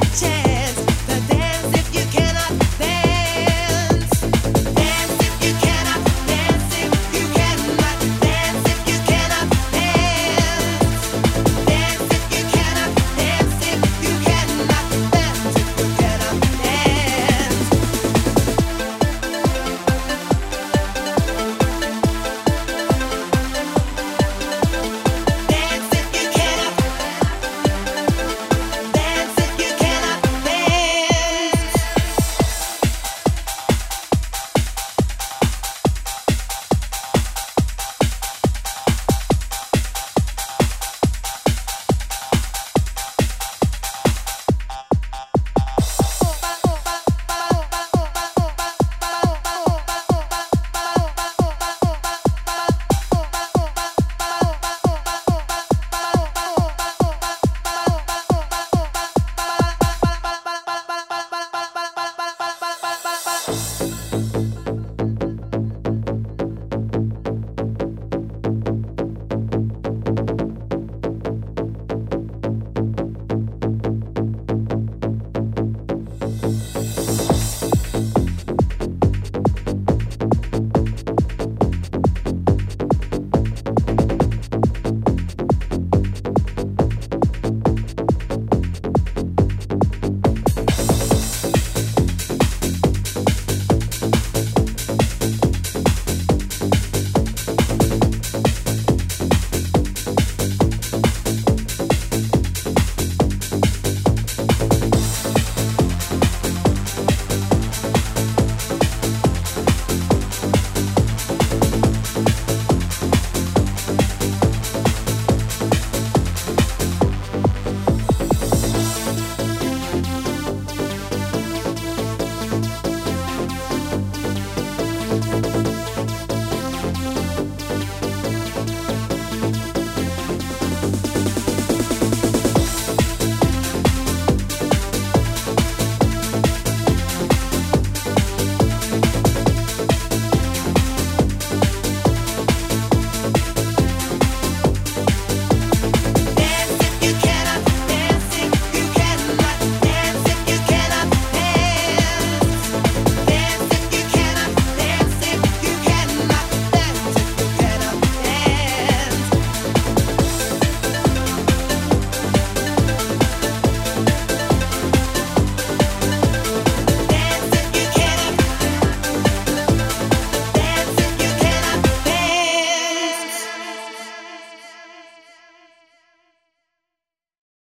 Check.